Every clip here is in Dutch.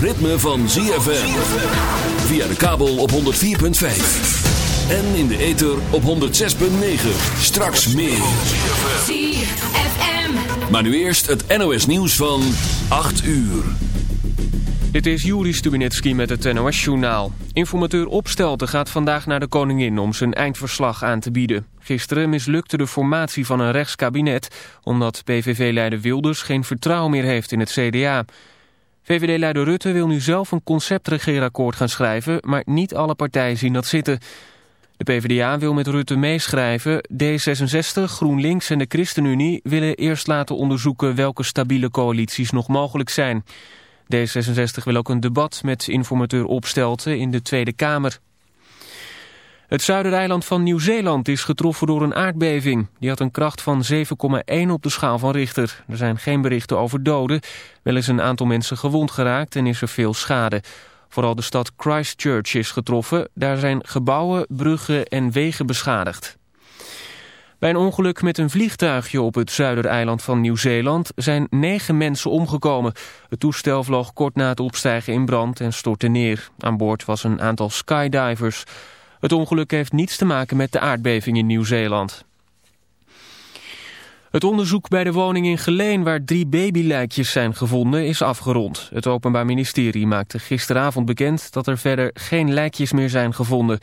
ritme van ZFM. Via de kabel op 104.5. En in de ether op 106.9. Straks meer. ZFM. Maar nu eerst het NOS nieuws van 8 uur. Dit is Juri Stubinetski met het NOS-journaal. Informateur Opstelten gaat vandaag naar de koningin om zijn eindverslag aan te bieden. Gisteren mislukte de formatie van een rechtskabinet... omdat PVV-leider Wilders geen vertrouwen meer heeft in het CDA. VVD-leider Rutte wil nu zelf een conceptregeerakkoord gaan schrijven... maar niet alle partijen zien dat zitten. De PvdA wil met Rutte meeschrijven. D66, GroenLinks en de ChristenUnie willen eerst laten onderzoeken... welke stabiele coalities nog mogelijk zijn... D66 wil ook een debat met informateur Opstelten in de Tweede Kamer. Het zuidereiland van Nieuw-Zeeland is getroffen door een aardbeving. Die had een kracht van 7,1 op de schaal van Richter. Er zijn geen berichten over doden. Wel is een aantal mensen gewond geraakt en is er veel schade. Vooral de stad Christchurch is getroffen. Daar zijn gebouwen, bruggen en wegen beschadigd. Bij een ongeluk met een vliegtuigje op het zuidereiland van Nieuw-Zeeland zijn negen mensen omgekomen. Het toestel vloog kort na het opstijgen in brand en stortte neer. Aan boord was een aantal skydivers. Het ongeluk heeft niets te maken met de aardbeving in Nieuw-Zeeland. Het onderzoek bij de woning in Geleen waar drie babylijkjes zijn gevonden is afgerond. Het Openbaar Ministerie maakte gisteravond bekend dat er verder geen lijkjes meer zijn gevonden.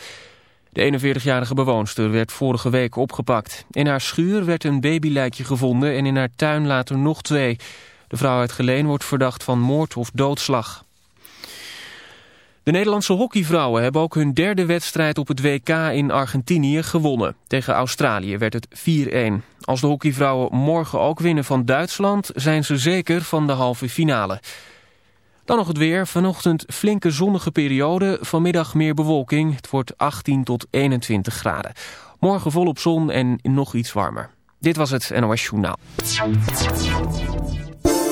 De 41-jarige bewoonster werd vorige week opgepakt. In haar schuur werd een babylijkje gevonden en in haar tuin later nog twee. De vrouw uit Geleen wordt verdacht van moord of doodslag. De Nederlandse hockeyvrouwen hebben ook hun derde wedstrijd op het WK in Argentinië gewonnen. Tegen Australië werd het 4-1. Als de hockeyvrouwen morgen ook winnen van Duitsland zijn ze zeker van de halve finale. Dan nog het weer. Vanochtend flinke zonnige periode. Vanmiddag meer bewolking. Het wordt 18 tot 21 graden. Morgen volop zon en nog iets warmer. Dit was het NOS Journaal.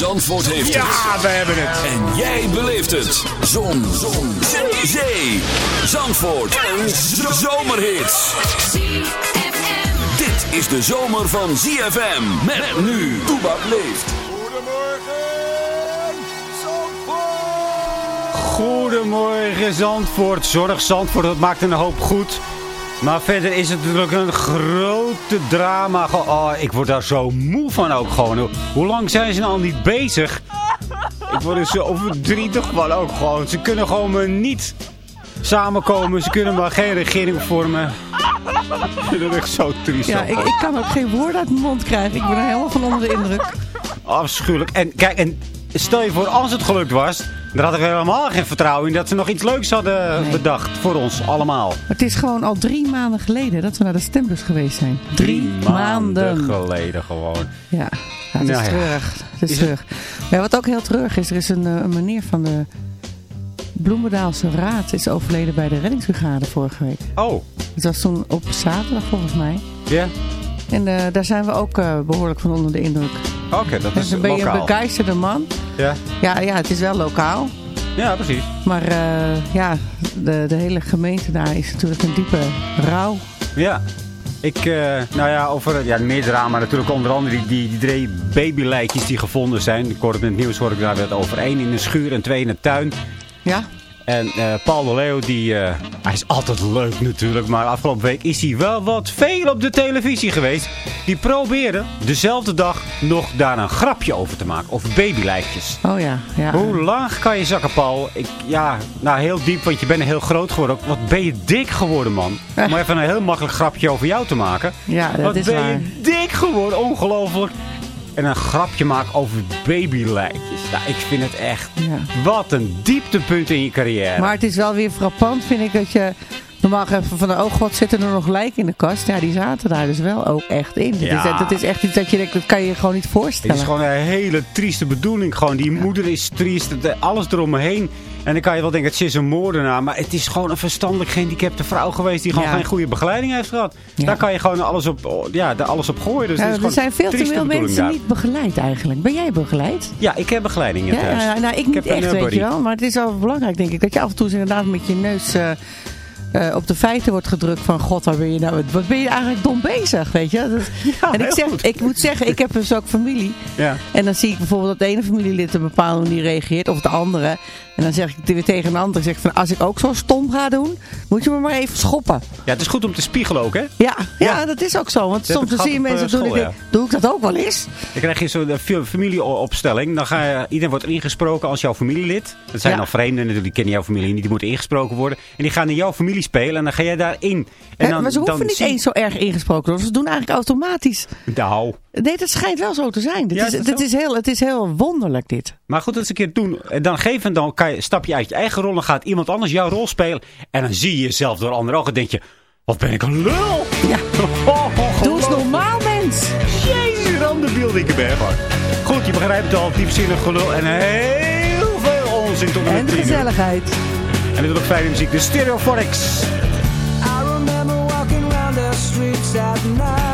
Zandvoort heeft het. Ja, we hebben het. En jij beleeft het. Zon. Zon. Zee. Zee. Zandvoort. Een zomerhit. Dit is de zomer van ZFM. Met nu. Toebak leeft. Goedemorgen Zandvoort. Zorg Zandvoort, dat maakt een hoop goed. Maar verder is het natuurlijk een grote drama. Oh, ik word daar zo moe van ook gewoon. Hoe- lang zijn ze nou al niet bezig? Ik word er zo verdrietig van ook gewoon. Ze kunnen gewoon maar niet samenkomen. Ze kunnen maar geen regering vormen. Ik vind het echt zo triest. Ja, ik, ik kan ook geen woord uit mijn mond krijgen. Ik ben er helemaal van onder de indruk. Afschuwelijk. En kijk, en stel je voor, als het gelukt was... dan hadden we helemaal geen vertrouwen in dat ze nog iets leuks hadden Nee. bedacht voor ons allemaal. Het is gewoon al drie maanden geleden dat we naar de stembus geweest zijn. Drie, maanden. geleden gewoon. Ja, ja, het is Nou ja. treurig. Het is Is het- treurig. Ja, wat ook heel treurig is, er is een, eh, een meneer van de Bloemendaalse Raad is overleden bij de reddingsbrigade vorige week. Oh, Het was toen op zaterdag volgens mij. ja? En eh, daar zijn we ook eh, behoorlijk van onder de indruk. Oké, dat En is dan ben je een lokaal. begeisterde man. Ja? Ja, ja, het is wel lokaal. ja, precies. Maar eh, ja, de, de hele gemeente daar is natuurlijk een diepe rouw. Ja. Ik, eh, nou ja, over ja, meer drama natuurlijk. Onder andere die, die, die drie babylijkjes die gevonden zijn. Ik hoorde in het nieuws hoor ik daar werd over. één in een schuur en twee in de tuin. Ja, En eh, Paul de Leeuw, die, eh, hij is altijd leuk natuurlijk. Maar afgelopen week is hij wel wat veel op de televisie geweest. Die probeerde dezelfde dag nog daar een grapje over te maken. Over babylijkjes. oh ja. ja. Hoe laag kan je zakken, Paul? Ik, ja, nou heel diep, want je bent heel groot geworden. Wat ben je dik geworden, man. Om even een heel makkelijk grapje over jou te maken. Ja, dat Wat is ben waar. je dik geworden, ongelooflijk. En een grapje maken over babylijkjes. Nou, ik vind het echt... Ja. Wat een dieptepunt in je carrière. Maar het is wel weer frappant, vind ik, dat je... Normaal even van de oh god, zitten er nog lijk in de kast? Ja, die zaten daar dus wel ook echt in. Dat, is, dat is echt iets dat je denkt, dat kan je je gewoon niet Het voorstellen. is gewoon een hele trieste bedoeling. Gewoon, die moeder is triest. het- Alles eromheen. En dan kan je wel denken, het is een moordenaar. Maar het is gewoon een verstandelijk gehandicapte vrouw geweest... die gewoon Ja. geen goede begeleiding heeft gehad. Ja. Daar kan je gewoon alles op, ja, daar alles op gooien. Dus Ja, er zijn veel te veel mensen daar. niet begeleid eigenlijk. Ben jij begeleid? Ja, ik heb begeleiding in Ja, thuis. ja, nou, ik niet heb een, echt, weet je wel. Maar het is wel belangrijk, denk ik, dat je af en toe inderdaad met je neus eh, eh, op de feiten wordt gedrukt van... God, waar ben je nou, wat ben je eigenlijk dom bezig, weet je? Dat, Ja, en ik, zeg, goed. ik moet zeggen, ik heb dus ook familie. Ja. En dan zie ik bijvoorbeeld dat de ene familielid een bepaalde manier reageert, of de andere. En dan zeg ik weer tegen een ander, zeg ik van, als ik ook zo stom ga doen, moet je me maar even schoppen. ja, het is goed om te spiegelen ook, hè? Ja, ja, Ja. dat is ook zo. Want soms dan zie je mensen eh, doen, ik doe ik dat ook wel eens? Dan krijg je zo'n eh, familieopstelling. Dan ga je, iedereen wordt ingesproken als jouw familielid. Dat zijn Ja. al vreemden natuurlijk, die kennen jouw familie niet. Die moeten ingesproken worden. En die gaan in jouw familie spelen en dan ga jij daarin. En dan, maar ze hoeven dan niet eens zo erg ingesproken te worden. Ze doen eigenlijk automatisch. Nou, Nee, dat schijnt wel zo te zijn. Dit Ja, is, is dat is heel, het is heel wonderlijk, dit. maar goed dat ze een keer doen. En dan geven dan kan je, stap je uit je eigen rol en gaat iemand anders jouw rol spelen. En dan zie je jezelf door andere ogen en denk je, wat ben ik een lul. Ja. Oh, Doe eens normaal, mens. Jezus, randebeeld ik ben. Goed, je begrijpt het al. Diepzinnig gelul en heel veel onzin tot en tien uur. gezelligheid. En natuurlijk fijne muziek. De Stereophonics. I remember walking around the streets at night.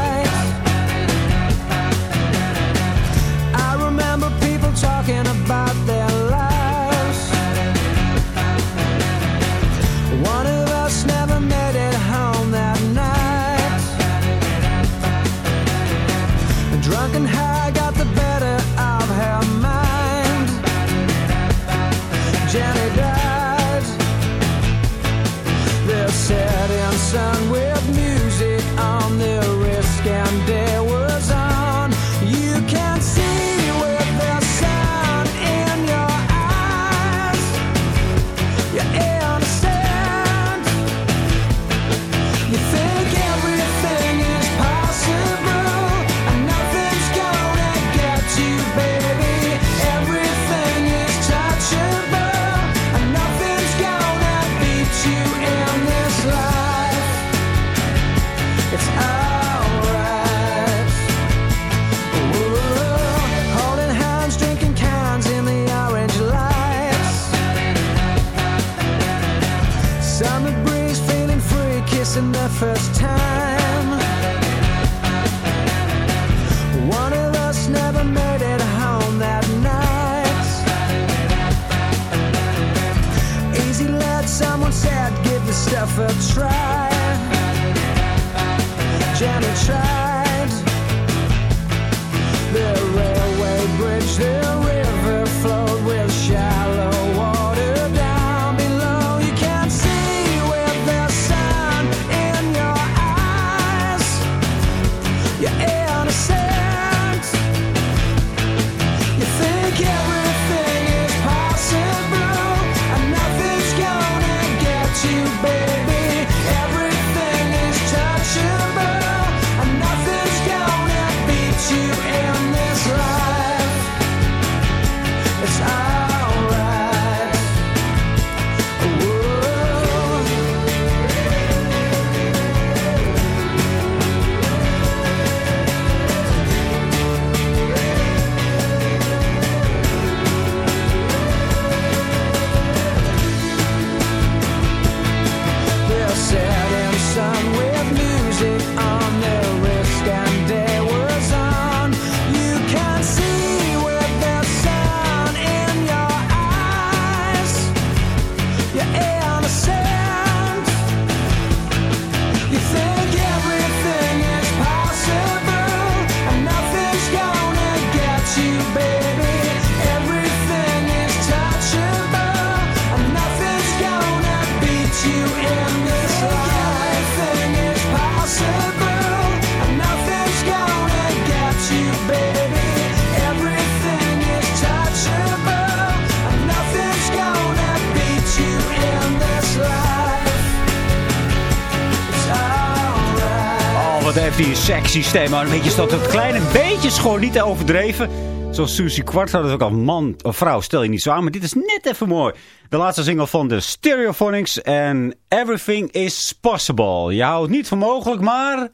Een stem. Maar weet je, is dat het kleine beetje is gewoon niet overdreven. Zoals Susie Kwart had het ook al man of vrouw. Stel je niet zo aan, maar dit is net even mooi. De laatste single van de Stereophonics. En Everything is Possible. Je houdt niet voor mogelijk, maar...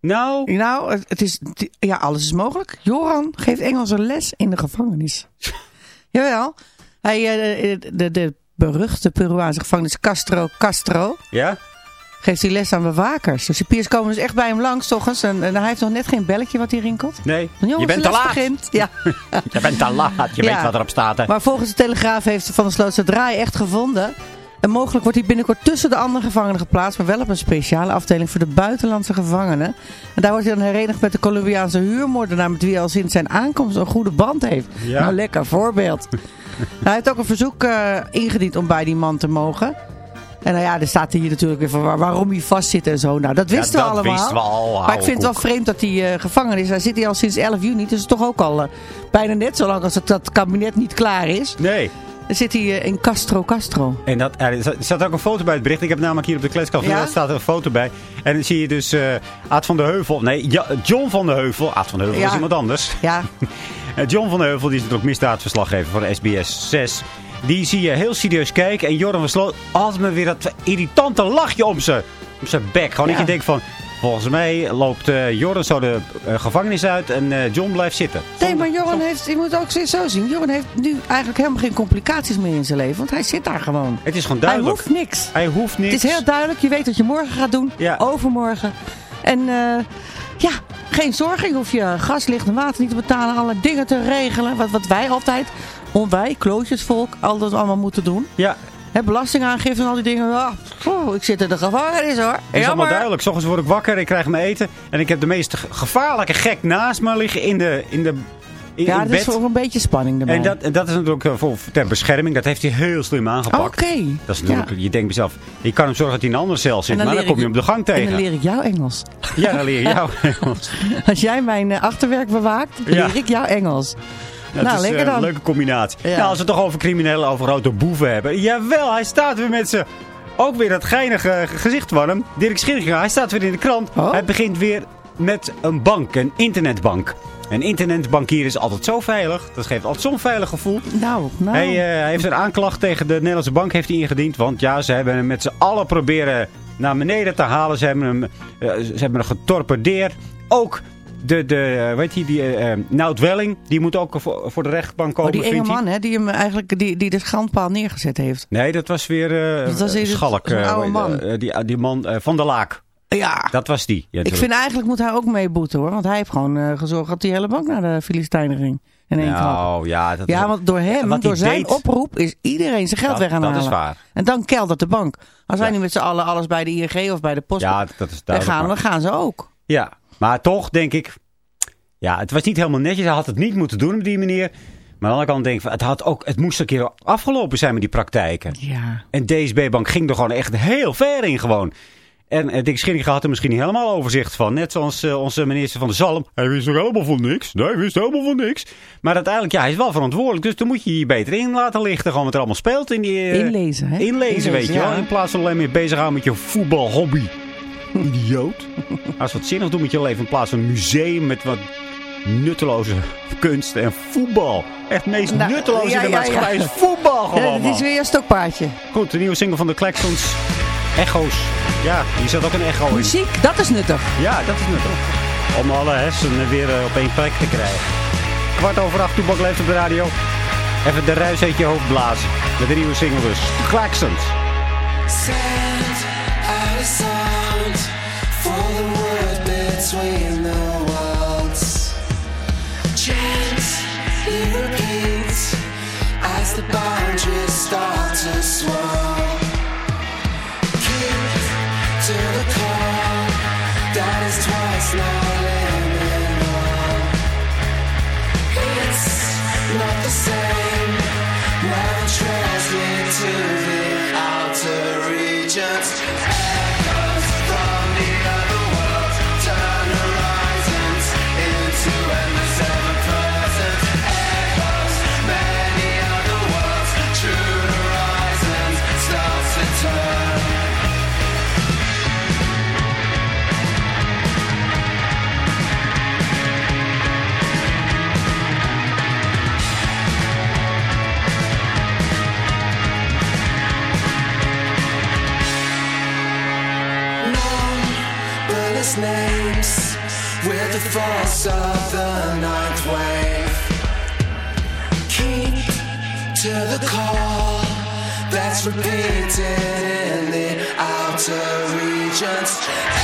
Nou, Nou, het- is, ja, alles is mogelijk. Joran geeft Engelse les in de gevangenis. Jawel. Hij, eh, de, de, de beruchte Peruaanse gevangenis Castro Castro ja? Geeft hij les aan bewakers. Dus de piers komen dus echt bij hem langs, toch eens. En, en hij heeft nog net geen belletje wat hij rinkelt. Nee, jongens, je bent de te laat. Begint. Ja. Je bent te laat. Je Ja. weet wat erop staat, hè. Maar volgens de Telegraaf heeft Van der Sloot zijn draai echt gevonden. En mogelijk wordt hij binnenkort tussen de andere gevangenen geplaatst, maar wel op een speciale afdeling voor de buitenlandse gevangenen. En daar wordt hij dan herenigd met de Colombiaanse huurmoordenaar met wie hij al sinds zijn aankomst een goede band heeft. Ja. Nou, lekker voorbeeld. hij heeft ook een verzoek eh, ingediend om bij die man te mogen. En nou ja, er staat hier natuurlijk weer van waar- waarom hij vastzit en zo. Nou, dat wisten Ja, we allemaal. wisten we al, maar ik vind het wel vreemd dat hij eh, gevangen is. Hij zit hier al sinds 11 juni, dus toch ook al eh, bijna net zo lang als het, dat kabinet niet klaar is. Nee. Dan zit hij eh, in Castro Castro. En dat, er staat ook een foto bij het bericht. Ik heb namelijk hier op de kletskast. Ja? Daar staat een foto bij. En dan zie je dus eh Aad van der Heuvel. Nee, Ja- John van der Heuvel. Aad van der Heuvel Ja. is iemand anders. Ja, John van der Heuvel, die is natuurlijk misdaadverslaggever voor SBS 6. Die zie je heel serieus kijken. En Joran van Sloot altijd maar weer dat irritante lachje om zijn, om zijn bek. Gewoon Ja. dat je denkt van... Volgens mij loopt Joran zo de eh, gevangenis uit en eh, John blijft zitten. nee, maar Joran heeft, je moet ook zo- zien. Joran heeft nu eigenlijk helemaal geen complicaties meer in zijn leven. Want hij zit daar gewoon. Het is gewoon Hij duidelijk. hoeft niks. Hij hoeft niks. Het is heel duidelijk. Je weet wat je morgen gaat doen. Ja. Overmorgen. En ja, geen zorgen. Je hoeft je gas, licht en water niet te betalen. Alle dingen te regelen. Wat, wat wij altijd, wij, klootjesvolk, altijd allemaal moeten doen. Ja, Hè, belastingaangifte en al die dingen. Ah, ik zit in de gevangenis hoor. Het is allemaal duidelijk. S ochtends word ik wakker, ik krijg mijn eten. En ik heb de meest ge- gevaarlijke gek naast me liggen in, de, in, de, in, Ja, dat is voor een beetje spanning erbij. En dat, en dat is natuurlijk eh, voor, ter bescherming. Dat heeft hij heel slim Oké. aangepakt. Dat is natuurlijk, Je denkt mezelf, je kan hem zorgen dat hij in een andere cel zit. Maar dan kom je ik- hem op de gang En dan tegen. leer ik jou Engels. Ja, dan leer je jou Engels. Als jij mijn eh, achterwerk bewaakt, Ja. leer ik jou Engels. Dat Nou, is lekker eh, dan. een leuke combinatie. Ja. Nou, als we het toch over criminelen, over grote boeven hebben. Jawel, hij staat weer met zijn... Ook weer dat geinige gezicht van hem. Dirk Schillinga, hij staat weer in de krant. Oh. Hij begint weer met een bank, een internetbank. Een internetbankier is altijd zo veilig. Dat geeft altijd zo'n veilig gevoel. Nou, nou. Hij, eh, hij heeft een aanklacht tegen de Nederlandse bank heeft hij ingediend. Want ja, ze hebben hem met z'n allen proberen naar beneden te halen. Ze hebben hem, eh, ze hebben hem getorpedeerd. Ook de, de eh, weet je, die eh, Nout Welling, die moet ook voor, voor de rechtbank komen, oh, die hij. man, hè, die hem eigenlijk die, die de schandpaal neergezet heeft. Nee, dat was weer eh Dat was Schalk. een oude man. die, die man van der Laak. Ja. Dat was die. Ja, Ik vind eigenlijk moet hij ook meeboeten hoor. Want hij heeft gewoon gezorgd dat die hele bank naar de Filistijnen ging. In één klap. Nou, ja, dat Ja, is- want door hem, door zijn deed- oproep, is iedereen zijn geld Dat- weg aan dat is halen. waar. En dan keldert de bank. Als wij nu met z'n allen alles bij de ING of bij de post Ja, dat is maar- dan gaan ze ook. Ja, maar toch denk ik... Ja, het was niet helemaal netjes. Hij had het niet moeten doen op die manier. Maar aan de andere kant denk ik... van, Het, had ook, het moest een keer afgelopen zijn met die praktijken. Ja. En DSB-bank ging er gewoon echt heel ver in gewoon. En uh, Dick Scheringa had er misschien niet helemaal overzicht van. Net zoals eh, onze minister van de Zalm. Hij wist er helemaal van niks. Nee, hij wist helemaal van niks. Maar uiteindelijk, ja, hij is wel verantwoordelijk. Dus dan moet je je beter in laten lichten. Gewoon wat er allemaal speelt in die... eh, Inlezen, hè? Inlezen, weet je wel. In plaats van alleen maar bezig houden met je voetbalhobby. Idioot. Als wat zinnig doen met je leven. In plaats van een museum met wat nutteloze kunst en voetbal. Echt het meest Nou, nutteloze ja, in de ja, maatschappij ja. is voetbal gewoon, dit is weer een stokpaardje. Goed, de nieuwe single van de Klaxons. Echo's. Ja, hier zat ook een echo in. Muziek, dat is nuttig. Ja, dat is nuttig. Om alle hersenen weer eh, op één plek te krijgen. Kwart over acht, Toebak leeft op de radio. Even de ruis uit je hoofd blazen. Met de nieuwe single dus. Klaxons. Sand force of the ninth wave. Keep to the call that's repeated in the outer regions.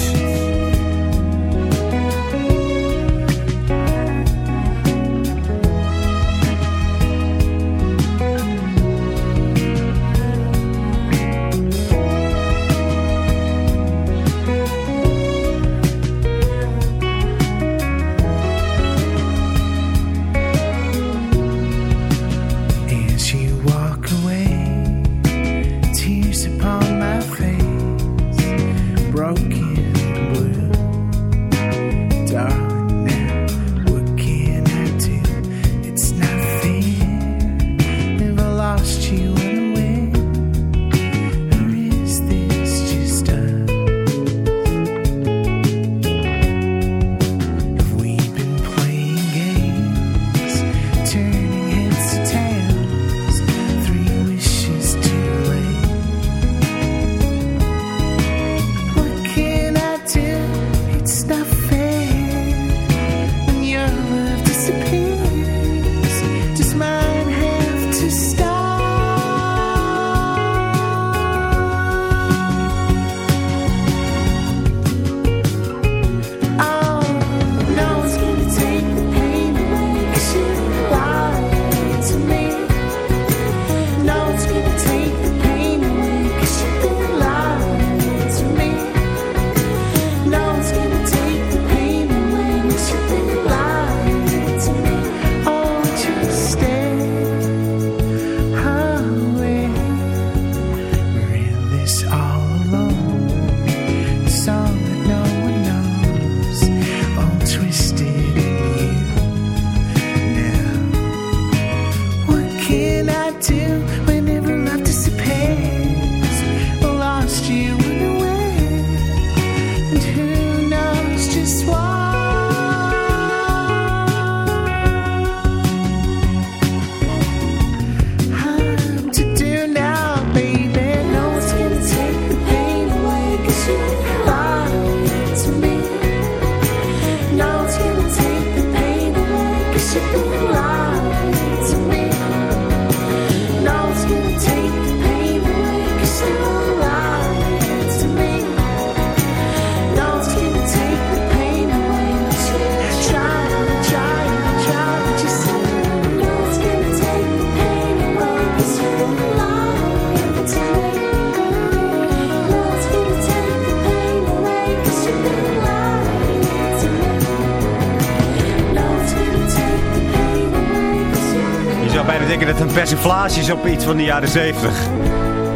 Denken dat het een persiflage is op iets van de jaren 70.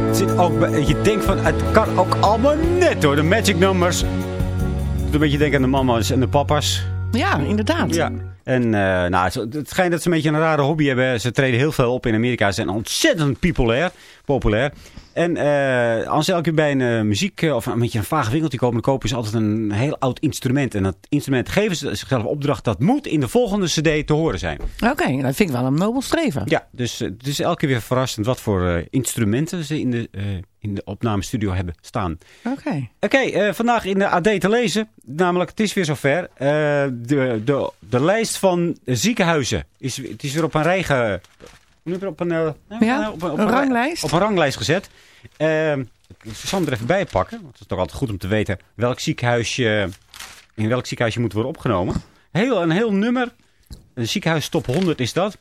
Het zit ook bij- je denkt van, het kan ook allemaal net hoor. De magic numbers. Doet een beetje denken aan de mama's en de papa's. Ja, inderdaad. Ja. En eh, nou, het- het schijnt dat ze een beetje een rare hobby hebben. Ze treden heel veel op in Amerika. Ze zijn ontzettend populair. populair. En eh, als ze elke keer bij een eh, muziek eh, of een beetje een vaag winkeltje komen, dan kopen ze altijd een heel oud instrument. En dat instrument geven ze zichzelf opdracht. Dat moet in de volgende cd te horen zijn. Oké, dat vind ik wel een nobel streven. Ja, dus het is elke keer weer verrassend wat voor instrumenten ze in de, in de opnamestudio hebben staan. Oké. Oké, vandaag in de AD te lezen. Namelijk, het is weer zover. De, de, de lijst van ziekenhuizen. Is, het is weer op een rij ge- je het? op een, eh, Ja, op, op een ranglijst. Op een ranglijst gezet. Eh, ik zal hem er even bij pakken. Want het is toch altijd goed om te weten welk ziekenhuisje, in welk ziekenhuis je moet worden opgenomen. Heel, een heel nummer. Een ziekenhuis top 100 is dat.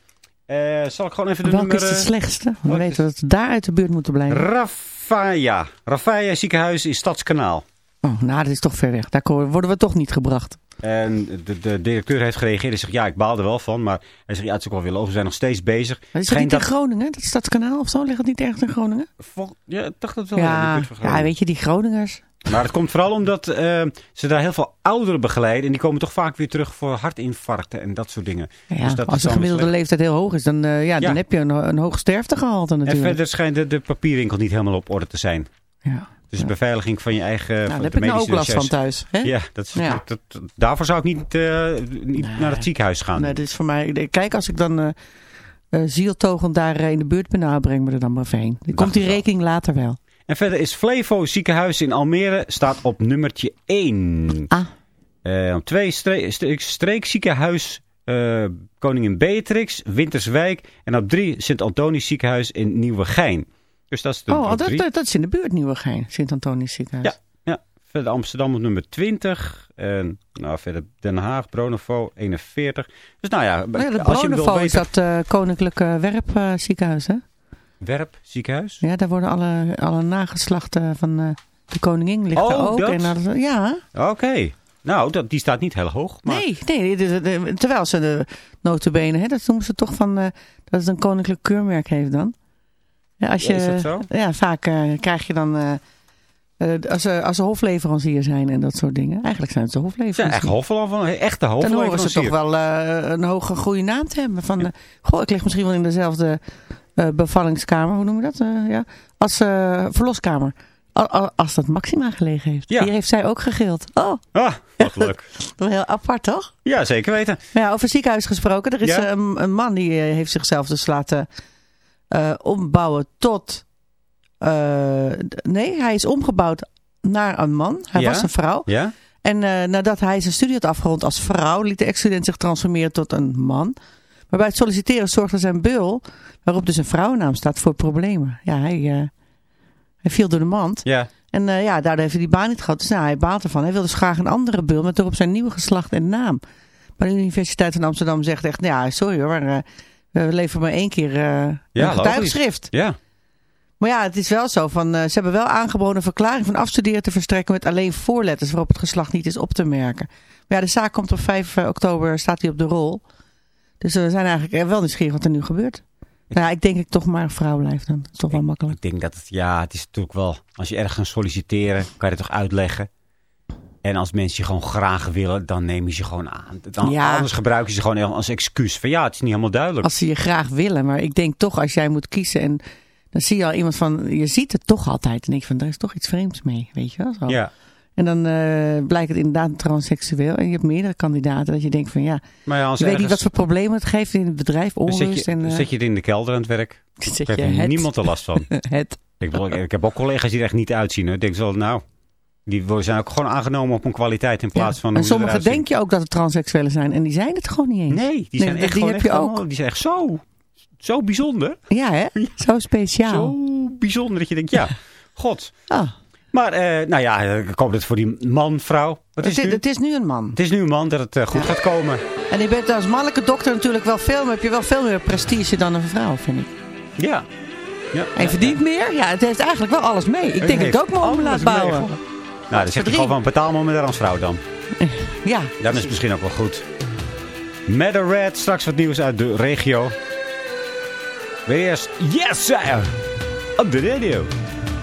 Eh, zal ik gewoon even de Welke nummer... is de eh, slechtste? We weten dat we daar uit de buurt moeten blijven. Raffaia. Raffaia ziekenhuis in Stadskanaal. Oh, nou, dat is toch ver weg. Daar worden we toch niet gebracht. En de, de directeur heeft gereageerd en zegt, ja, ik baal er wel van. Maar hij zegt, ja, het is ook wel weer logisch. We zijn nog steeds bezig. Maar is dat niet in Groningen? Dat Stadskanaal of zo? Ligt het niet ergens in Groningen? Vol- Ja, ik dacht dat wel. Ja, ja, weet je, die Groningers. Maar het komt vooral omdat eh, ze daar heel veel ouderen begeleiden. En die komen toch vaak weer terug voor hartinfarcten en dat soort dingen. Ja, Dus dat als de gemiddelde slecht. leeftijd heel hoog is, dan, eh, ja, dan heb je een, een hoog sterftegehalte En natuurlijk. verder schijnt de, de papierwinkel niet helemaal op orde te zijn. ja. Dus de beveiliging van je eigen... Nou, van daar heb ik nou ook last van thuis. Hè? Ja, dat is, Ja. Dat, dat- daarvoor zou ik niet, eh, niet naar het ziekenhuis gaan. Nee, dit is voor mij... Kijk, als ik dan eh eh, zieltogend daar in de buurt ben, nou, breng me er dan maar even heen. Die komt die wel. rekening later wel. En verder is Flevo ziekenhuis in Almere staat op nummertje 1. Ah. Op twee stre stre- streekziekenhuis Koningin Beatrix, Winterswijk. En op drie Sint-Antonisch ziekenhuis in Nieuwegein. Dus dat is de Oh, dat, dat, dat is in de buurt Nieuwegein, Sint-Antonius ziekenhuis. Ja. Ja, verder Amsterdam op nummer 20. En nou, verder Den Haag, Bronovo 41. Dus nou ja, ja, de als je wil Bronovo is weten... dat eh, Koninklijke Werp eh, ziekenhuis, hè? Werp ziekenhuis? Ja, daar worden alle, alle nageslachten van eh, de koningin ligt Oh, ook. dat? En dat, ja, Oké. Nou, dat, die staat niet heel hoog. Maar nee, nee terwijl ze de notabene, hè, dat noemen ze toch van, eh, dat het een koninklijk keurmerk heeft dan. Ja, als je, Ja, is dat zo? Ja, vaak eh, krijg je dan, eh, eh, als, ze, als ze hofleverancier zijn en dat soort dingen. Eigenlijk zijn ze ze zijn hofleverancier. echt van, echte dan horen ze hofleverancier. toch wel een hoge goede naam te hebben. Van, goh, ik lig misschien wel in dezelfde bevallingskamer, hoe noem je dat? Ja, als verloskamer. Al- al- Als dat Maxima gelegen heeft. Ja. Hier heeft zij ook gegild. Oh, Ah, wat leuk. heel apart toch? Ja, zeker weten. Ja, over ziekenhuis gesproken. Er is Ja? een, een man die heeft zichzelf dus laten eh, ombouwen tot... eh, nee, hij is omgebouwd naar een man. Hij Ja? was een vrouw. Ja? En eh, nadat hij zijn studie had afgerond als vrouw, liet de ex-student zich transformeren tot een man. Maar bij het solliciteren zorgde zijn beul, waarop dus een vrouwennaam staat, voor problemen. Ja, hij, hij viel door de mand. Ja. En eh, ja, daardoor heeft hij die baan niet gehad. Dus nou, hij baalt ervan. Hij wil dus graag een andere beul met erop zijn nieuwe geslacht en naam. Maar de Universiteit van Amsterdam zegt echt, nou ja, sorry hoor, maar, we leveren maar één keer eh een logisch. getuigschrift. Ja. Maar ja, het is wel zo van, eh, ze hebben wel aangeboden een verklaring van afstuderen te verstrekken met alleen voorletters waarop het geslacht niet is op te merken. Maar ja, de zaak komt op 5 oktober, staat hij op de rol. Dus we zijn eigenlijk eh, wel nieuwsgierig wat er nu gebeurt. Nou ja, ik denk dat ik toch maar een vrouw blijf dan. Dat is toch wel makkelijk. Ik denk dat het, ja, het is natuurlijk wel, als je ergens gaat solliciteren, kan je het toch uitleggen. En als mensen je gewoon graag willen, dan nemen ze je gewoon aan. Dan, Ja. Anders gebruiken ze gewoon als excuus. Van ja, het is niet helemaal duidelijk. Als ze je graag willen. Maar ik denk toch, als jij moet kiezen en dan zie je al iemand van, je ziet het toch altijd. En ik van, er is toch iets vreemds mee, weet je wel zo. Ja. En dan eh, blijkt het inderdaad transseksueel. En je hebt meerdere kandidaten dat je denkt van, ja, Maar ja, als je weet niet wat voor problemen het geeft in het bedrijf, dan onrust. zet je, en, dan eh, zet je het in de kelder aan het werk. Daar je heeft het- niemand er last van. het. ik, bedoel, ik, ik heb ook collega's die er echt niet uitzien. Ik denk zo, nou, die zijn ook gewoon aangenomen op hun kwaliteit in plaats Ja. van en sommigen denk je ook dat het transseksuelen zijn. En die zijn het gewoon niet eens. Nee, die zijn echt die gewoon heb echt je ook. allemaal- Die zijn echt zo, zo bijzonder. Ja, hè? Zo speciaal. Zo bijzonder dat je denkt, ja, god. Ah. Maar, eh, nou ja, ik hoop dat het voor die man, vrouw... Wat is het, nu? het is nu een man. Het is nu een man dat het eh, goed gaat komen. En je bent als mannelijke dokter natuurlijk wel veel, heb je wel veel meer prestige dan een vrouw, vind ik. Ja. ja. En verdient meer? Ja, het heeft eigenlijk wel alles mee. Ik denk dat ik ook mijn laat bouwen. mee. Nou, dan zeg je gewoon van betaal me met als vrouw dan. Ja. Dan is het misschien ook wel goed. Matter Red, straks wat nieuws uit de regio. weer eerst Yes Sir op de radio.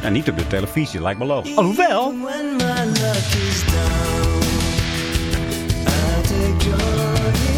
Ja, niet op de televisie, lijkt me logisch. Alhoewel... When my luck is down, I take joy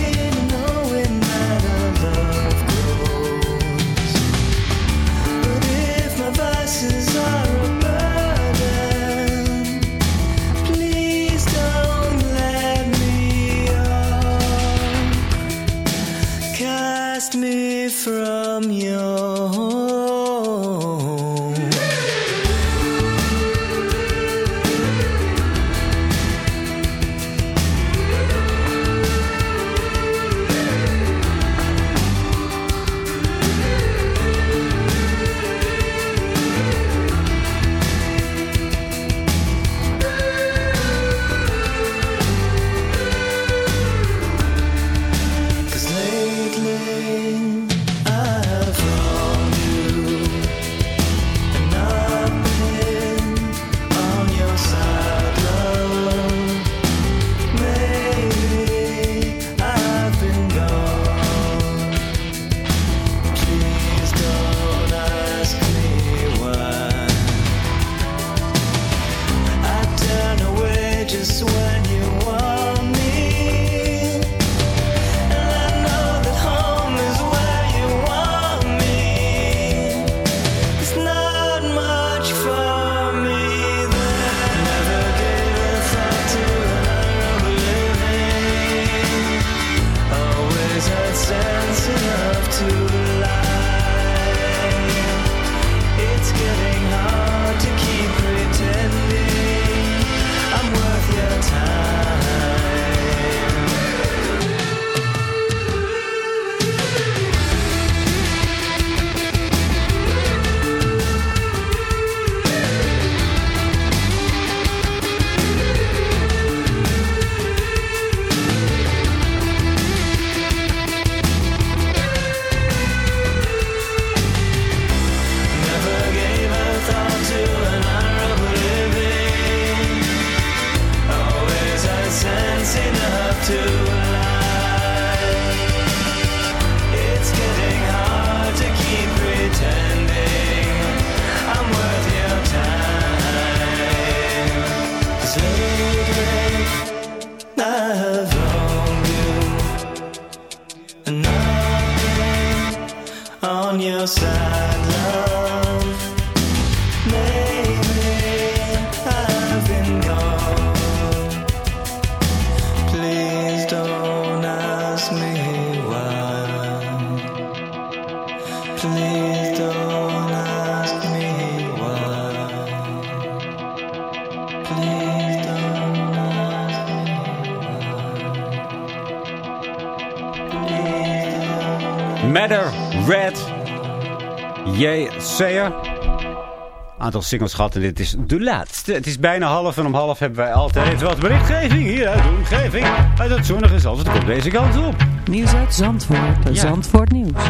singles gehad en dit is de laatste. Het is bijna half en om half hebben wij altijd wat berichtgeving hier uit de omgeving. Uit het zonnige Zandvoort komt deze kant op. Nieuws uit Zandvoort. Ja. Zandvoort nieuws.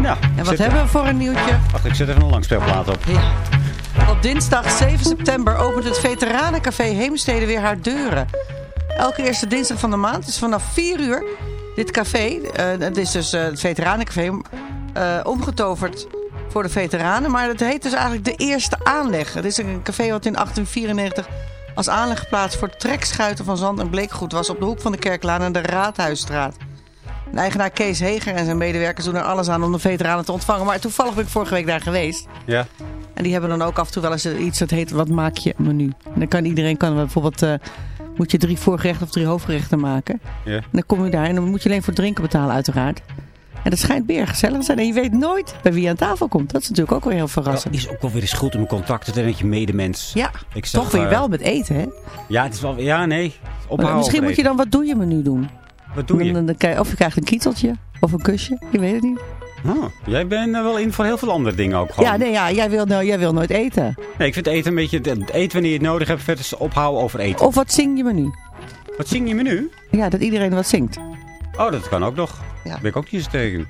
Nou, En wat hebben we voor een nieuwtje? Wacht, ik zet even een langspeelplaat op. Ja. Op dinsdag 7 september opent het Veteranencafé Heemstede weer haar deuren. Elke eerste dinsdag van de maand is vanaf 4 uur dit café, eh, het is dus eh, het Veteranencafé, eh, omgetoverd voor de veteranen. Maar het heet dus eigenlijk de eerste aanleg. Het is een café wat in 1894 als aanlegplaats voor trekschuiten van zand en bleekgoed was op de hoek van de Kerklaan en de Raadhuisstraat. De eigenaar Kees Heger en zijn medewerkers doen er alles aan om de veteranen te ontvangen. Maar toevallig ben ik vorige week daar geweest. Ja. En die hebben dan ook af en toe wel eens iets dat heet wat maak je menu. En dan kan iedereen kan bijvoorbeeld eh, moet je drie voorgerechten of drie hoofdgerechten maken. Ja. En dan kom je daar en dan moet je alleen voor drinken betalen uiteraard. En dat schijnt meer gezellig te zijn. En je weet nooit bij wie aan tafel komt. Dat is natuurlijk ook weer heel verrassend. is ook wel weer eens goed om contact te met je medemens. Ja, Ik zag, toch weer eh, wel met eten hè. Ja, het is wel... Ja, nee. Ophouden Maar misschien moet je dan wat doe je menu doen. Wat doe je? Dan- dan- of je krijgt een kieteltje of een kusje. Je weet het niet. Oh, jij bent er wel in voor heel veel andere dingen ook gewoon. Ja, nee, ja jij, wil, nou, jij wil nooit eten. Nee, ik vind eten een beetje... het Eten wanneer je het nodig hebt, verder is ophouden over eten. Of wat zing je menu? Wat zing je menu? Ja, dat iedereen wat zingt. Oh, dat kan ook nog. Ja. Ben ik ook niet eens tegen.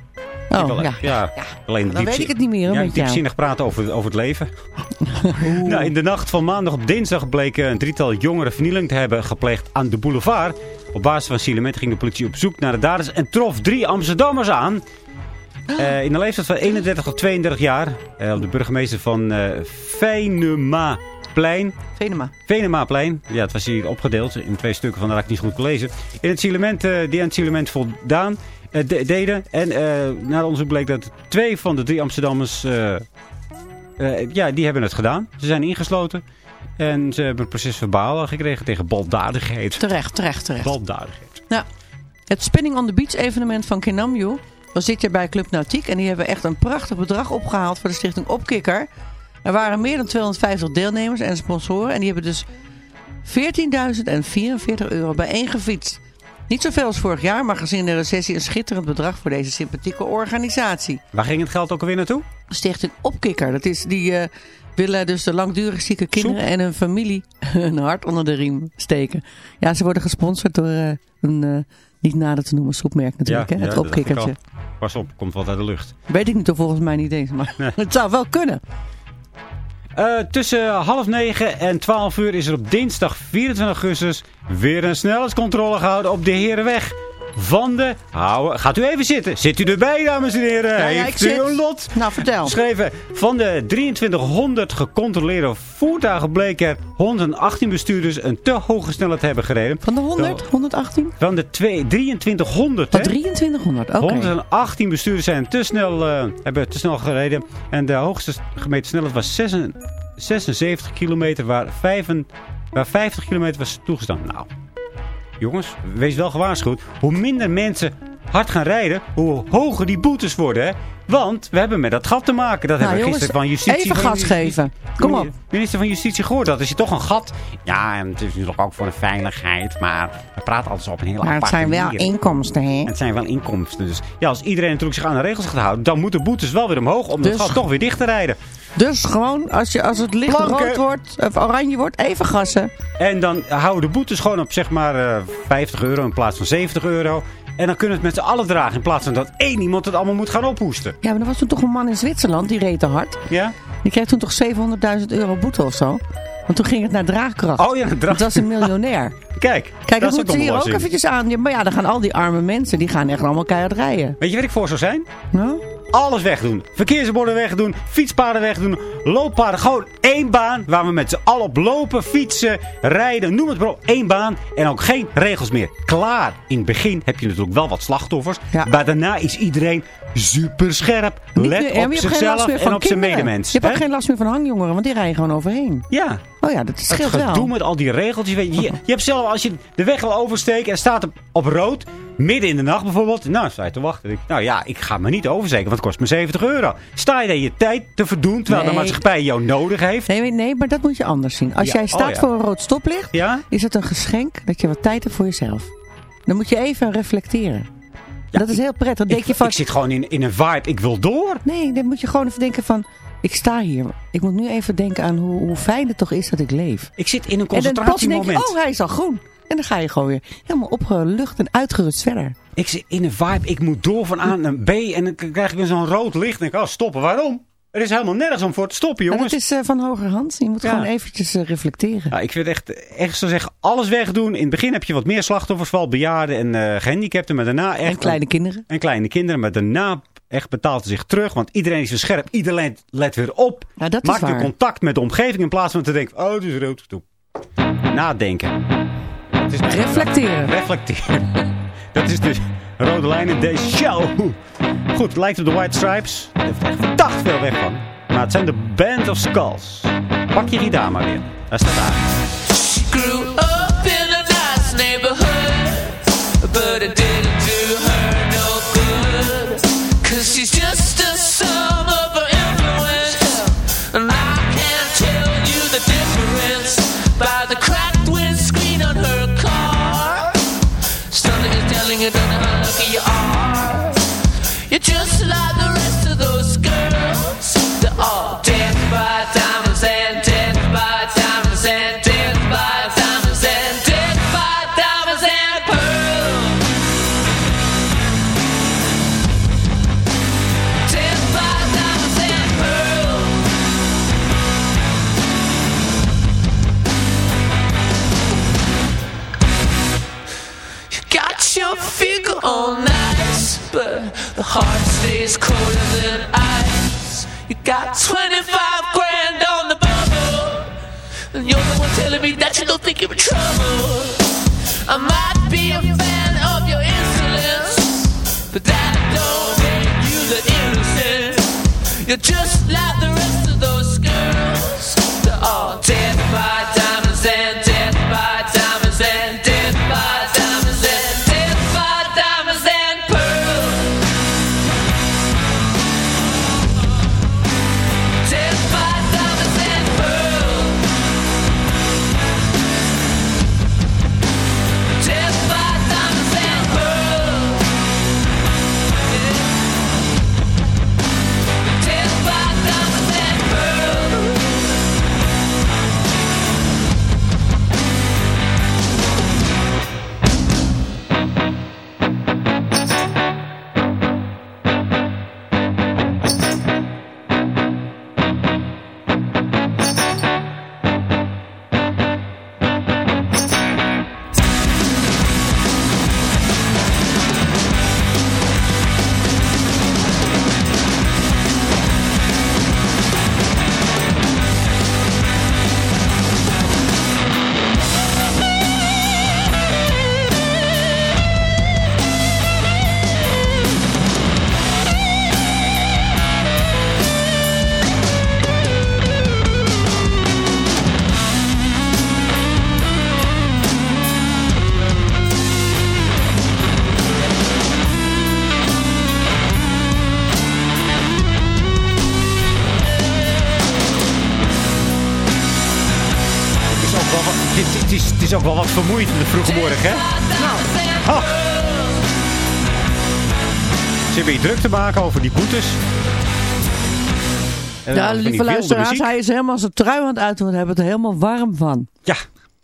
Oh, wil- ja. ja. Alleen Dan weet ik het niet meer, Ja, diepzinnig praten over, over het leven. nou, in de nacht van maandag op dinsdag bleek een drietal jongeren vernieling te hebben gepleegd aan de boulevard. Op basis van signalementen ging de politie op zoek naar de daders en trof drie Amsterdammers aan. Eh, in de leeftijd van 31 tot 32 jaar. eh, de burgemeester van eh Venemaplein. Venema. Venemaplein. Ja, het was hier opgedeeld in twee stukken, vandaar dat ik niet goed kon lezen. In het signalement, eh, die aan het signalement voldaan eh, de- deden. En eh na onderzoek bleek dat twee van de drie Amsterdammers... eh, eh, ja, die hebben het gedaan. Ze zijn ingesloten. En ze hebben een proces verbaal gekregen tegen baldadigheid. Terecht, terecht, terecht. Baldadigheid. Nou, het Spinning on the Beach evenement van Kenamju was dit jaar bij Club Nautiek. En die hebben echt een prachtig bedrag opgehaald voor de stichting Opkikker. Er waren meer dan 250 deelnemers en sponsoren. En die hebben dus 14.044 euro bijeengefietst. Niet zoveel als vorig jaar, maar gezien de recessie een schitterend bedrag voor deze sympathieke organisatie. Waar ging het geld ook alweer naartoe? Stichting Opkikker, dat is die eh, willen dus de langdurig zieke kinderen en hun familie hun hart onder de riem steken. Ja, ze worden gesponsord door eh, een eh, niet nader te noemen soepmerk natuurlijk, hè? het opkikkertje. Pas op, komt wat uit de lucht. Weet ik niet of volgens mij niet eens, maar het zou wel kunnen. Eh, tussen half negen en twaalf uur is er op dinsdag 24 augustus weer een snelheidscontrole gehouden op de Herenweg. Van de... Gaat u even zitten. Zit u erbij, dames en heren? Ja, ja, Heeft ik u zit. een lot? Nou, vertel. Geschreven, van de 2300 gecontroleerde voertuigen bleken er 118 bestuurders een te hoge snelheid hebben gereden. Van de 100, 118? Van de twee, 2300, Van hè? 2300, oké. 118 bestuurders zijn te snel, eh, hebben te snel gereden. En de hoogste gemeten snelheid was 76 76 kilometer, waar, 5 waar 50 kilometer was toegestaan. Nou, jongens, wees wel gewaarschuwd. Hoe minder mensen hard gaan rijden, hoe hoger die boetes worden. Hè? Want we hebben met dat gat te maken. Dat Nou, hebben we gisteren van Justitie... even gas geven. Kom op. Minister van Justitie gehoord. Dat is toch een gat. Ja, en het is natuurlijk ook voor de veiligheid. Maar we praten altijd op een hele Maar het aparte zijn wel inkomsten, hè? Het zijn wel inkomsten. Dus ja, als iedereen natuurlijk zich aan de regels gaat houden, dan moeten boetes wel weer omhoog om Dus- dat gat toch weer dicht te rijden. Dus gewoon, als, je, als het licht Planken. rood wordt, of oranje wordt, even gassen. En dan houden de boetes gewoon op zeg maar eh, 50 euro in plaats van 70 euro. En dan kunnen we het met z'n allen dragen in plaats van dat één iemand het allemaal moet gaan ophoesten. Ja, maar er was toen toch een man in Zwitserland, die reed te hard. Ja? Die kreeg toen toch 700.000 euro boete of zo. Want toen ging het naar draagkracht. Oh ja, Dat draag. was een miljonair. Kijk, Kijk, dat, moeten ze hier ook eventjes aan. Maar ja, dan gaan al die arme mensen, die gaan echt allemaal keihard rijden. Weet je wat ik voor zou zijn? Nou? Alles wegdoen. Verkeersborden wegdoen. Fietspaden wegdoen. Looppaden. Gewoon één baan waar we met z'n allen op lopen, fietsen, rijden. Noem het maar op. Één baan. En ook geen regels meer. Klaar. In het begin heb je natuurlijk wel wat slachtoffers. Ja. Maar daarna is iedereen super scherp. Let meer- op zichzelf en op zijn medemens. Je hebt ook geen last meer van hangjongeren, want die rijden gewoon overheen. Ja. Oh ja, dat Het scheelt gedoe wel. met al die regeltjes. Weet je, je, je hebt zelf, als je de weg wil oversteken en het staat op, op rood, midden in de nacht bijvoorbeeld. Nou, sta je te wachten. Nou ja, ik ga me niet oversteken, want het kost me 70 euro. Sta je daar je tijd te verdoen, terwijl de maatschappij jou nodig heeft? Nee, nee, maar dat moet je anders zien. Als Ja, jij oh staat ja. voor een rood stoplicht, Ja? is het een geschenk dat je wat tijd hebt voor jezelf. Dan moet je even reflecteren. Ja, dat is heel prettig. Dan denk Ik, je van, ik zit gewoon in, in een vibe, ik wil door. nee, dan moet je gewoon even denken van, ik sta hier. Ik moet nu even denken aan hoe, hoe fijn het toch is dat ik leef. Ik zit in een En dan denk je, concentratiemoment. oh, hij is al groen. En dan ga je gewoon weer helemaal opgelucht en uitgerust verder. Ik zit in een vibe, ik moet door van A naar B en dan krijg ik weer zo'n rood licht. En ik, oh, stoppen, waarom? Er is helemaal nergens om voor te stoppen, jongens. dat is eh, van hogerhand. Je moet Ja. gewoon eventjes eh, reflecteren. Ja, ik vind echt, echt zo zeggen, alles wegdoen. In het begin heb je wat meer slachtoffers, vooral bejaarden en eh, gehandicapten. Maar daarna echt... en kleine kinderen. En kleine kinderen. Maar daarna echt betaalt het zich terug. Want iedereen is weer scherp. Iedereen let weer op. Ja, dat weer waar. contact met de omgeving. In plaats van te denken, oh, het is rood. Toe. Nadenken. Het is Reflecteren. Reflecteren. Dat is de rode lijn in deze show. Goed, lijkt op de White Stripes. Er heeft echt verdacht veel weg van. Maar het zijn de Band of Skulls. Pak je gitaar maar weer. Daar staat daar. Grew up in a nice neighborhood, but it didn't do her no good. Cause she's just a sum me that you don't think you're in trouble. I might be a fan of your insolence, but that don't make you the innocent. You're just like the rest of those girls. They're all dead ook wel wat vermoeiend in de vroege morgen, hè? Ha. Ze hebben hier druk te maken over die boetes. En Ja, lieve luisteraars, hij is helemaal zijn trui aan het uit. We hebben het er helemaal warm van. Ja.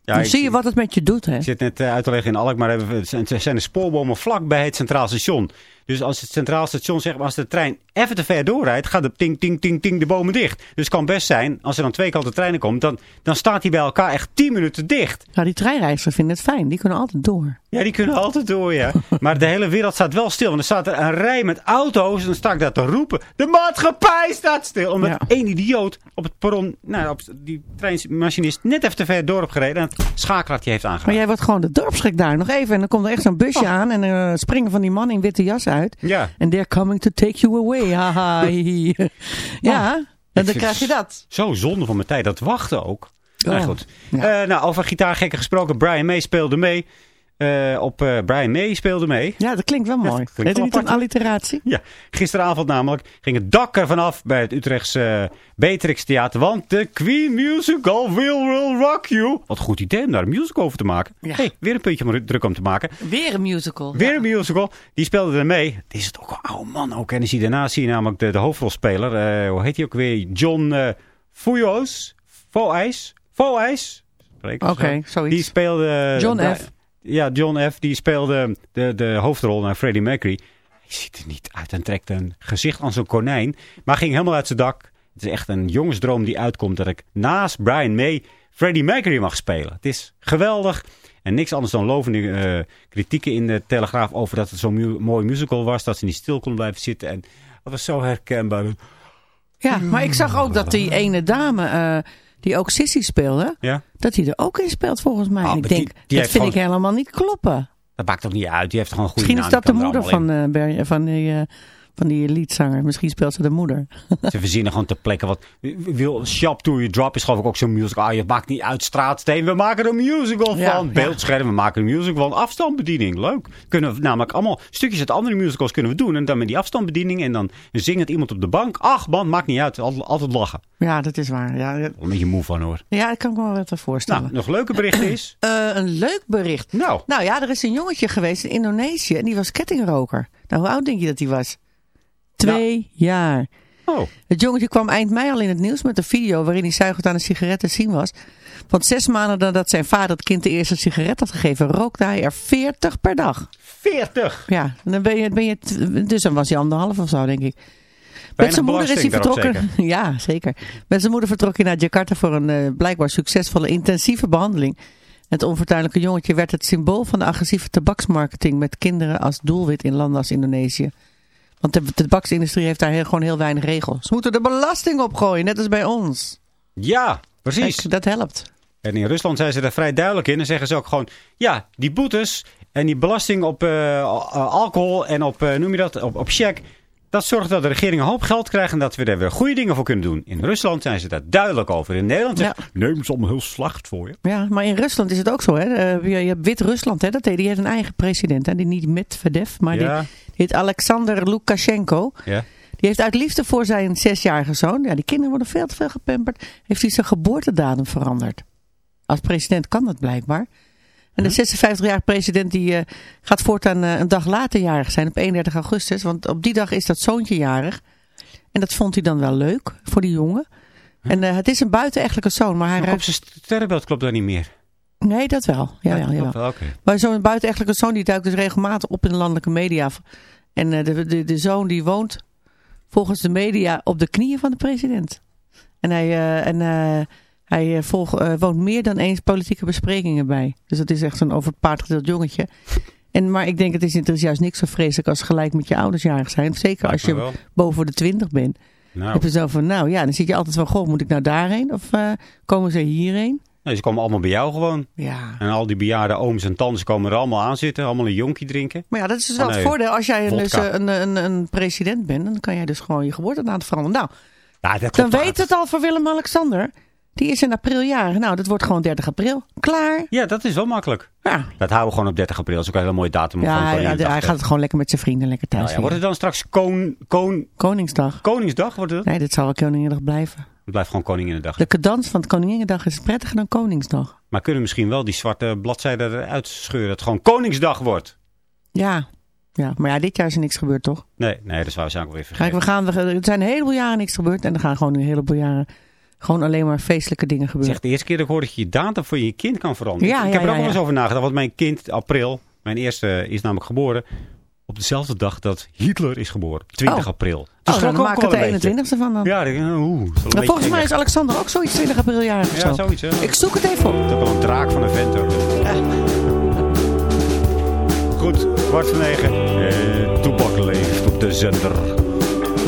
ja Dan zie je wat het met je doet, hè? Ik zit net eh, uit te leggen in Alkmaar. we- zijn- zijn de spoorbomen vlak bij het Centraal Station. Dus als het Centraal Station, zeg maar, als de trein even te ver doorrijdt, gaat de ting, ting, ting, ting de bomen dicht. Dus het kan best zijn, als er dan twee kanten treinen komt, dan, dan staat hij bij elkaar echt 10 minuten dicht. Nou, die treinreizigers vinden het fijn. Die kunnen altijd door. Ja, die kunnen altijd door, ja. Maar de hele wereld staat wel stil. Want er staat er een rij met auto's. En dan sta ik daar te roepen. De maatschappij staat stil. Omdat Ja. één idioot op het perron, nou, op die treinmachinist net even te ver door gereden. En het schakelaartje heeft Maar aangeraakt. jij wordt gewoon de dorpsgek daar. Nog even. En dan komt er echt zo'n busje aan. En dan springen van die man in witte jas uit. Ja. En they're coming to take you away. Haha. ja. En dan vind krijg je dat. Zo zonde van mijn tijd. Dat wachten ook. Nou Oh. goed. Ja. Eh, nou, over gitaargekken gesproken. Brian May speelde mee. Eh, op eh, Brian May speelde mee. Ja, dat klinkt wel Ja, mooi. klinkt het wel niet een alliteratie? Ja, gisteravond namelijk ging het dak ervan af bij het Utrechtse uh, Beatrix Theater. Want de Queen Musical Will Will Rock You. Wat een goed idee om daar een musical over te maken. Ja. hey, weer een puntje om er druk om te maken. Weer een musical. Weer een musical. Die speelde er mee. Het is het ook een oude man ook. En dan zie je daarna zie je namelijk de, de hoofdrolspeler. hoe heet hij ook weer? John uh. Foijs. Spreek ik Oké, zo. zoiets. Die speelde... John F. Ja, John F. Die speelde de, de hoofdrol naar Freddie Mercury. Hij ziet er niet uit en trekt een gezicht als een konijn. Maar ging helemaal uit zijn dak. Het is echt een jongensdroom die uitkomt dat ik naast Brian May Freddie Mercury mag spelen. Het is geweldig. En niks anders dan lovende eh, kritieken in de Telegraaf over dat het zo'n mooi musical was. Dat ze niet stil kon blijven zitten. En dat was zo herkenbaar. Ja, maar ik zag ook dat die ene dame, eh, die ook Sissy speelde, Ja? dat die er ook in speelt volgens mij. Oh, ik die- denk, die dat vind gewoon- ik helemaal niet kloppen. Dat maakt toch niet uit. Die heeft gewoon een goede Misschien is dat de er moeder in. van, eh, van, die, eh, van die liedzanger. Misschien speelt ze de moeder. Ze verzinnen gewoon ter plekke wat. Wil Shop to You Drop is geloof ik ook zo'n musical. Ah, je maakt niet uit straatsteen. We maken er een musical Ja, van. ja. Beeldscherm, we maken een musical van. Afstandsbediening. Leuk. Kunnen we namelijk allemaal stukjes uit andere musicals kunnen we doen. En dan met die afstandsbediening. En dan zingend iemand op de bank. Ach man, maakt niet uit. Altijd, altijd lachen. Ja, dat is waar. Ja, een beetje moe van hoor. ja ik kan me wel wat voorstellen. Nou, nog leuke bericht is. Eh, een leuk bericht. Nou, Nou ja, er is een jongetje geweest in Indonesië en die was kettingroker. Nou, hoe oud denk je dat hij was? Twee jaar. oh. Het jongetje kwam eind mei al in het nieuws met een video waarin hij zuigend aan een sigaret te zien was. Want zes maanden nadat zijn vader het kind de eerste sigaret had gegeven, rookte hij er 40 per dag. 40. Ja, dan ben je, ben je, dus dan was hij anderhalf of zo, denk ik. Met zijn moeder is hij vertrokken. Ja, zeker. Met zijn moeder vertrok hij naar Jakarta voor een eh, blijkbaar succesvolle intensieve behandeling. Het onfortuinlijke jongetje werd het symbool van de agressieve tabaksmarketing met kinderen als doelwit in landen als Indonesië. Want de, de tabaksindustrie heeft daar heel, gewoon heel weinig regels. Ze moeten de belasting opgooien, net als bij ons. Ja, precies. Kijk, dat helpt. En in Rusland zijn ze daar vrij duidelijk in. Dan zeggen ze ook gewoon, ja, die boetes en die belasting op eh, al- alcohol en op, eh, noem je dat, op, op check. Dat zorgt dat de regering een hoop geld krijgt en dat we er weer goede dingen voor kunnen doen. In Rusland zijn ze daar duidelijk over. In Nederland Ja. zeggen nee, het is allemaal heel slecht voor je. Ja, maar in Rusland is het ook zo. Hè? Eh, je, hebt Wit-Rusland? Dat, die heeft een eigen president. Hè? Die niet Medvedev, maar die, Ja. die heet Alexander Lukashenko. Ja. Die heeft uit liefde voor zijn zesjarige zoon, ja, die kinderen worden veel te veel gepamperd, heeft hij zijn geboortedatum veranderd. Als president kan dat blijkbaar. En de 56-jarige president die eh, gaat voortaan eh, een dag later jarig zijn, op 31 augustus. Want op die dag is dat zoontje jarig. En dat vond hij dan wel leuk voor die jongen. En eh, het is een buitenechtelijke zoon, maar hij Maar op zijn sterrenbeeld klopt dat niet meer. Nee, dat wel. Ja, ja, dat ja, wel, maar zo'n buitenechtelijke zoon die duikt dus regelmatig op in de landelijke media. En de, de, de zoon die woont volgens de media op de knieën van de president. En hij, en, hij eh, volg, eh, woont meer dan eens politieke besprekingen bij. Dus dat is echt zo'n over het paard getild jongetje. En, maar ik denk, het is, het is juist niks zo vreselijk als gelijk met je ouders jarig zijn. Zeker als je wel. boven de twintig bent. Nou, heb je zo van, nou ja, dan zit je altijd van, goh, moet ik nou daarheen? Of eh, komen ze hierheen? nee, ze komen allemaal bij jou gewoon. Ja. En al die bejaarde ooms en tantes komen er allemaal aan zitten. Allemaal een jonkie drinken. Maar ja, dat is dus wel Oh, het voordeel. Als jij een, dus, een, een, een president bent, dan kan jij dus gewoon je geboortedatum veranderen. Nou, Ja, dat dan weet het al voor Willem-Alexander. Die is in april jarig. Nou, dat wordt gewoon 30 april. Klaar. Ja, dat is wel makkelijk. Ja, Dat houden we gewoon op 30 april. Dat is ook een hele mooie datum. ja hij, hij gaat het gewoon lekker met zijn vrienden lekker thuis Nou ja, wordt het dan straks koon, Koningsdag. Koningsdag? Wordt het? Nee, dat zal wel Koninginnedag blijven. Het blijft gewoon Koninginnedag. De cadans van het Koninginnedag is prettiger dan Koningsdag. Maar kunnen we misschien wel die zwarte bladzijde eruit scheuren. Dat het gewoon Koningsdag wordt. Ja. ja, maar ja, dit jaar is er niks gebeurd, toch? Nee, nee dat zou ik ook weer Kijk, vergeten. we gaan, er zijn een heleboel jaren niks gebeurd. En er gaan gewoon een heleboel jaren gewoon alleen maar feestelijke dingen gebeuren. echt de eerste keer dat ik hoor dat je je datum voor je kind kan veranderen. Ja, ik ja, heb er ook wel eens over nagedacht. Want mijn kind, april, mijn eerste is namelijk geboren op dezelfde dag dat Hitler is geboren. 20 Oh. april. Oh, schrok dan ik ook maak het een de beetje. 21ste van dan. Ja, oeh. dat volgens mij is Alexander ook zoiets 20 april of Ja, zo. zoiets. Hè? Ik zoek het even op. Het is wel een draak van een vent. Goed, kwart voor negen. Eh, Toebak leeft op de zender.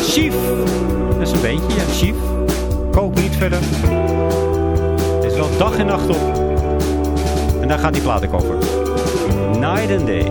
Chief. Dat is een beetje, ja. Chief. Kook niet verder. Het is wel dag en nacht op. En daar gaat die plaat ook over. Night and day.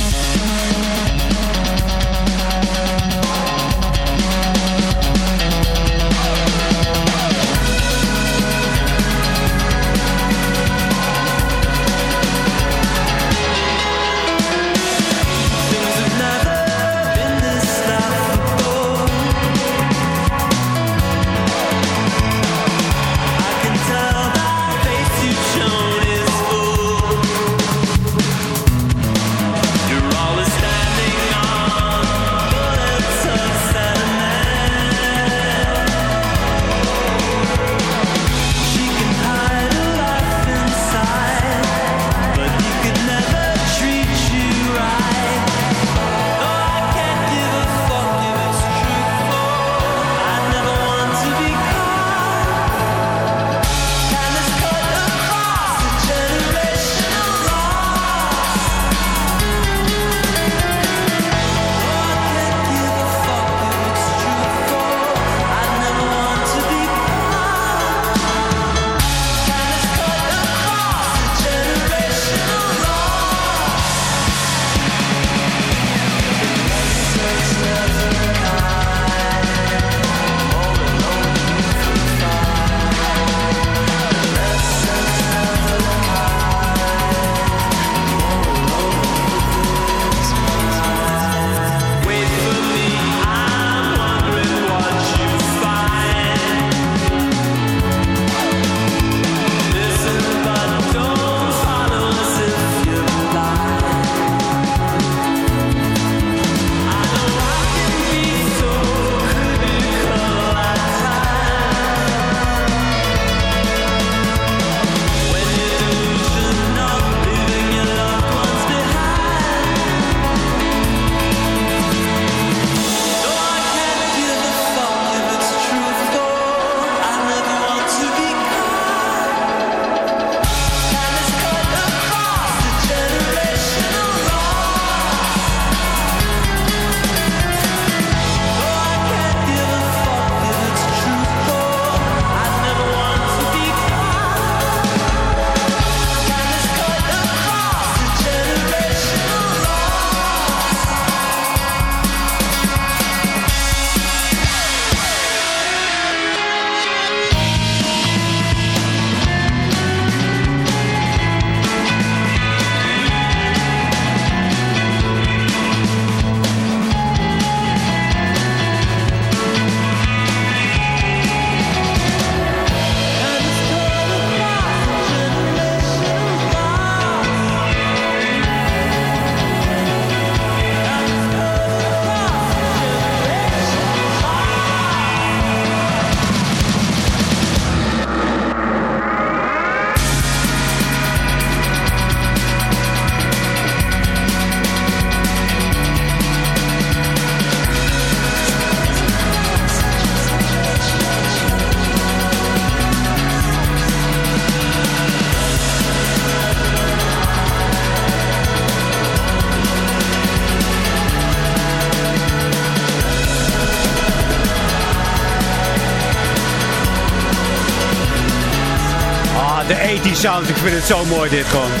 De 80 sound. Ik vind het zo mooi dit gewoon.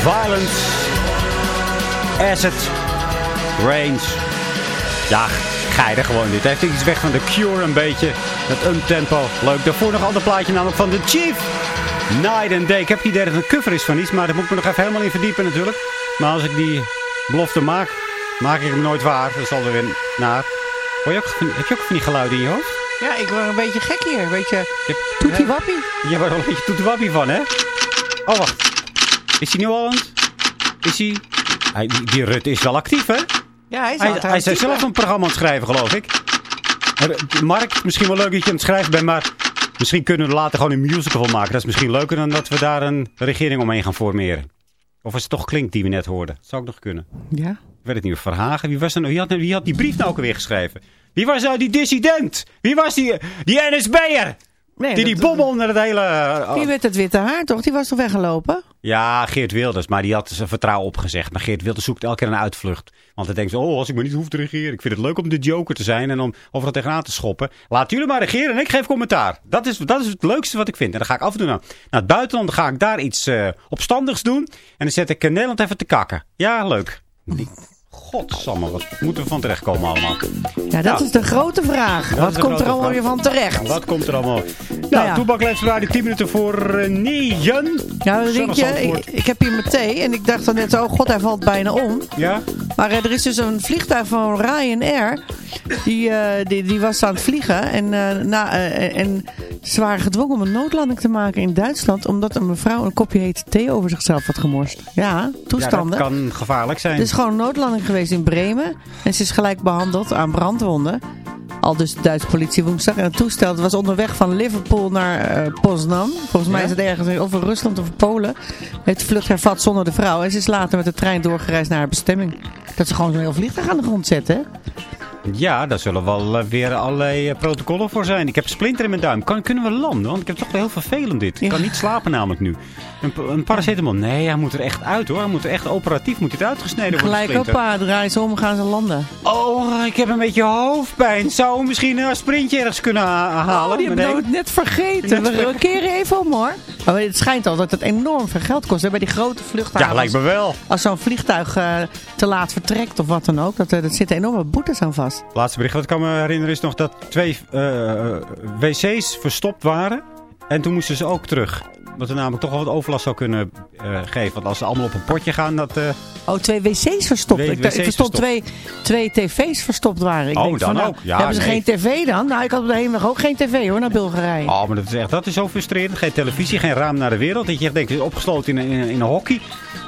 Violence. Acid. Range. Ja, geidig gewoon dit. Hij heeft iets weg van de Cure een beetje. Dat umtempo. Leuk. Daarvoor nog een ander plaatje namelijk van The Chief. Night and Day. Ik heb het idee dat het een cover is van iets. Maar daar moet ik me nog even helemaal in verdiepen natuurlijk. Maar als ik die belofte maak, maak ik hem nooit waar. Dat is alweer weer naar. Hoor je ook, heb je ook van die geluiden in je hoofd? Ja, ik word een beetje gek hier. Een beetje Ik heb- toetie wappie. Je wordt er een beetje toetewappie van, hè? Oh, wacht. Is hij nu al aan Is hij... hij die, die Rutte is wel actief, hè? Ja, hij is Hij, hij is zelf een programma aan het schrijven, geloof ik. Eh, Mark, misschien wel leuk dat je aan het schrijven bent, maar... Misschien kunnen we er later gewoon een musical van maken. Dat is misschien leuker dan dat we daar een regering omheen gaan formeren. Of als het toch klinkt die we net hoorden. Dat zou ook nog kunnen. Ja. Ik weet het niet. Verhagen. Wie, was er, nou- wie, had, wie had die brief nou ook alweer geschreven? Wie was nou die dissident? Wie was die, die NSB'er? Nee, die die dat- onder het hele... eh, Die met het witte haar toch? Die was toch weggelopen? Ja, Geert Wilders. Maar die had zijn vertrouwen opgezegd. Maar Geert Wilders zoekt elke keer een uitvlucht. Want hij denkt zo, oh, als ik maar niet hoef te regeren. Ik vind het leuk om de joker te zijn en om overal tegenaan te schoppen. Laat jullie maar regeren en ik geef commentaar. Dat is, dat is het leukste wat ik vind. En dan ga ik af en toe naar, naar het buitenland. Dan ga ik daar iets eh, opstandigs doen. En dan zet ik eh, Nederland even te kakken. Ja, leuk. Godsamme, wat moeten we van terechtkomen allemaal? Ja, dat is de grote vraag. Dat Wat komt er allemaal vraag. weer van terecht? Wat komt er allemaal? Nou, ja. Toebak leeft radio 10 minuten voor uh, negen. Ja, dan denk je, ik, ik heb hier mijn thee en ik dacht dan net zo, oh god, hij valt bijna om. Ja? Maar eh, er is dus een vliegtuig van Ryanair, die, eh, die, die was aan het vliegen. En, eh, na, eh, en ze waren gedwongen om een noodlanding te maken in Duitsland, omdat een mevrouw een kopje hete thee over zichzelf had gemorst. Ja, toestanden. Ja, dat kan gevaarlijk zijn. Het is gewoon een noodlanding geweest in Bremen. En ze is gelijk behandeld aan brandwonden. Al dus de Duitse politie woensdag. En het toestel het was onderweg van Liverpool naar eh Poznan. Volgens mij is het ergens in- of in Rusland of in Polen. De vlucht hervat zonder de vrouw. En ze is later met de trein doorgereisd naar haar bestemming. Dat ze gewoon zo'n heel vliegtuig aan de grond zetten. hè? Ja, daar zullen wel eh, weer allerlei eh, protocollen voor zijn. Ik heb splinter in mijn duim. Kan, kunnen we landen? Want ik heb het toch wel heel vervelend dit. Ik Ja. kan niet slapen namelijk nu. Een, een paracetamol. Nee, hij moet er echt uit hoor. Hij moet er echt operatief moet dit uitgesneden worden. Gelijk op draaien ze om, gaan ze landen. Oh, ik heb een beetje hoofdpijn. Zou we misschien een sprintje ergens kunnen ha- halen? Oh, die hebben Nee. we net vergeten. Net We, we keren even om hoor. Maar het schijnt al dat het enorm veel geld kost. Hè, bij die grote vluchthavens. Ja, lijkt me wel. Als zo'n vliegtuig eh, te laat vertrekt of wat dan ook. Dat, dat zitten enorme boetes aan vast. Laatste bericht wat ik kan me herinneren is nog dat twee eh, wc's verstopt waren. En toen moesten ze ook terug. Wat er namelijk toch wel wat overlast zou kunnen eh, geven. Want als ze allemaal op een potje gaan, dat... eh, Oh, twee wc's verstopt. Twee ik, wc's verstond twee, twee tv's verstopt waren. Ik Oh, denk dan van, nou, ook. Ja, hebben ze nee. geen tv dan? Nou, ik had op de heenweg ook geen tv hoor, naar Bulgarije. Oh, maar dat is echt dat is zo frustrerend. Geen televisie, geen raam naar de wereld. Dat je echt denkt, het is opgesloten in een, in een, in een hockey.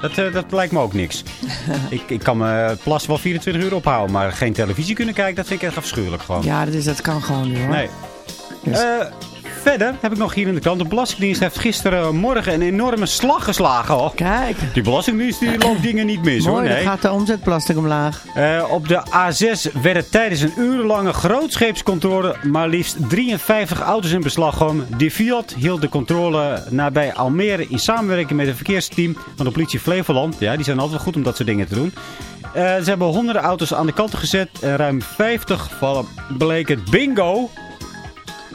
Dat, eh, dat lijkt me ook niks. ik, ik kan me plas wel 24 uur ophouden. Maar geen televisie kunnen kijken, dat vind ik echt afschuwelijk gewoon. Ja, dat, is, dat kan gewoon niet hoor. Nee. Dus- Eh, verder heb ik nog hier in de krant. De Belastingdienst heeft gisteren morgen een enorme slag geslagen. Kijk, die Belastingdienst die loopt dingen niet mis hoor. Nee. dan gaat de omzetbelasting omlaag. Eh, op de A6 werden tijdens een urenlange grootscheepscontrole maar liefst 53 auto's in beslag genomen. De Fiat hield de controle nabij Almere in samenwerking met een verkeersteam van de politie Flevoland. Ja, die zijn altijd wel goed om dat soort dingen te doen. Eh, ze hebben honderden auto's aan de kant gezet. En ruim 50 gevallen bleken bingo.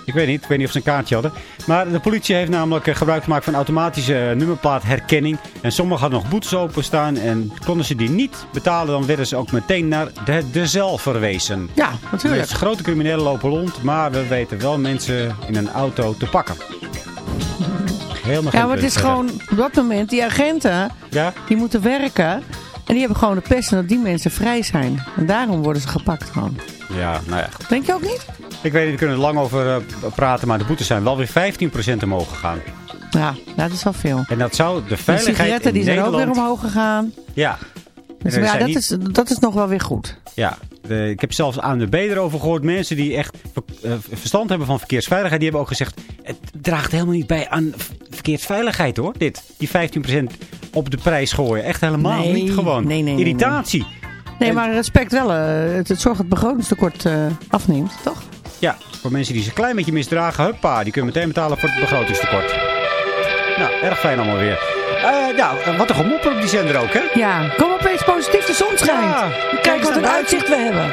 Ik weet niet, ik weet niet of ze een kaartje hadden. Maar de politie heeft namelijk eh, gebruik gemaakt van automatische eh, nummerplaatherkenning. En sommigen hadden nog boetes openstaan. En konden ze die niet betalen, dan werden ze ook meteen naar de, de cel verwezen. Ja, natuurlijk. Dus grote criminelen lopen rond, maar we weten wel mensen in een auto te pakken. Helemaal Ja, maar het is verder. gewoon op dat moment, die agenten, Ja? die moeten werken. En die hebben gewoon de pest dat die mensen vrij zijn. En daarom worden ze gepakt gewoon. Ja, nou ja. Denk je ook niet? Ik weet niet, we kunnen er lang over eh, praten, maar de boetes zijn wel weer 15% omhoog gegaan. Ja, dat is wel veel. En dat zou de De veiligheid sigaretten in die zijn ook Nederland... weer omhoog gegaan. Ja. Dus, maar ja, dat, niet- is, dat is nog wel weer goed. Ja, de- ik heb zelfs aan de B erover gehoord. Mensen die echt eh, verstand hebben van verkeersveiligheid. Die hebben ook gezegd, het draagt helemaal niet bij aan verkeersveiligheid hoor. Dit, die 15% op de prijs gooien. Echt helemaal Nee, niet gewoon. nee, Irritatie. Nee, maar respect wel. eh, het, het zorgt dat het begrotingstekort afneemt, toch? Ja, voor mensen die zich een klein beetje misdragen. Huppa, die kunnen meteen betalen voor het begrotingstekort. Nou, erg fijn allemaal weer. Eh nou, wat een gemopper op die zender ook hè. Ja, kom opeens positief, de zon schijnt. Ja, Kijk wat een uitzicht we hebben.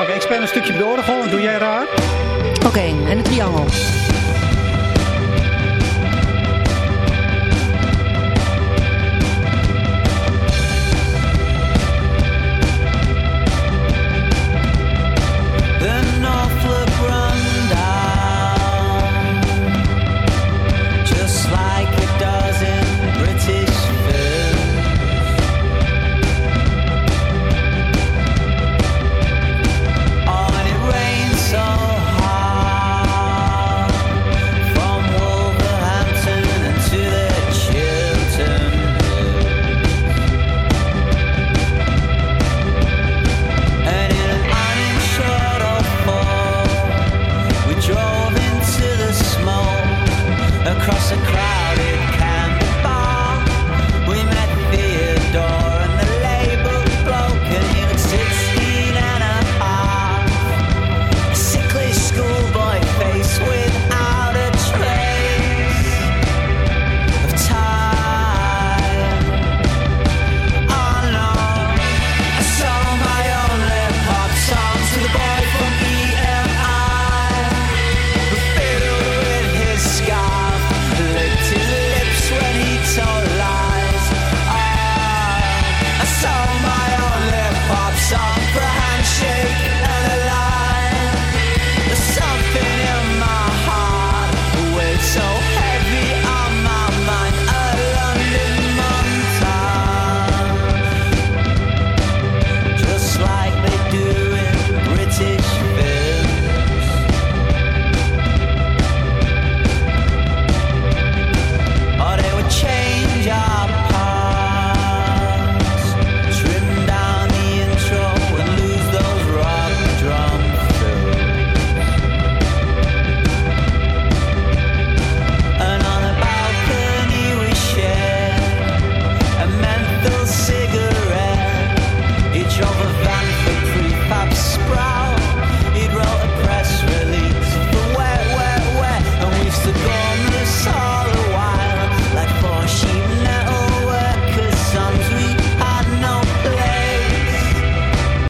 Oké, ik speel een stukje op de orgel en doe jij raar. Oké, en de triangel.